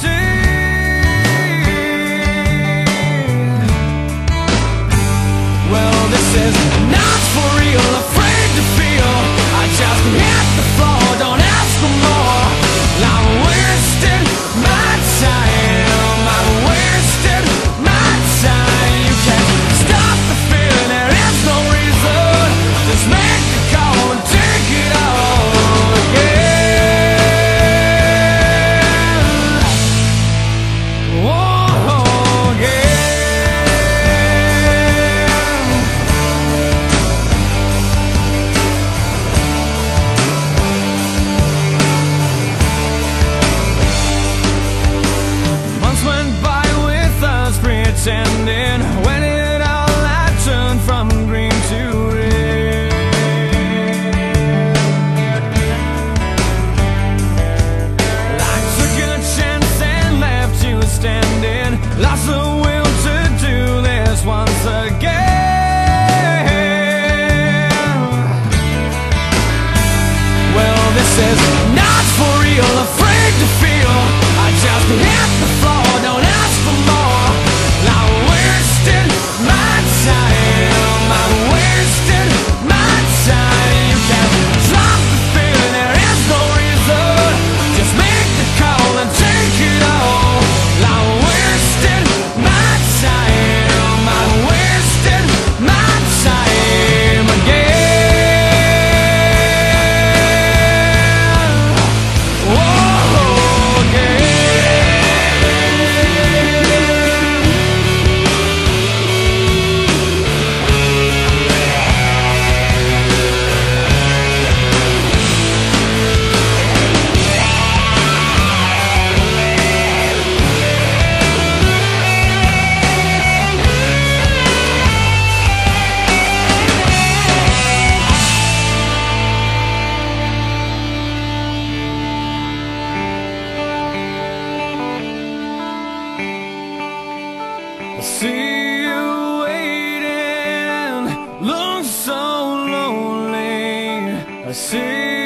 stay voices I see you waiting, look so lonely. I see.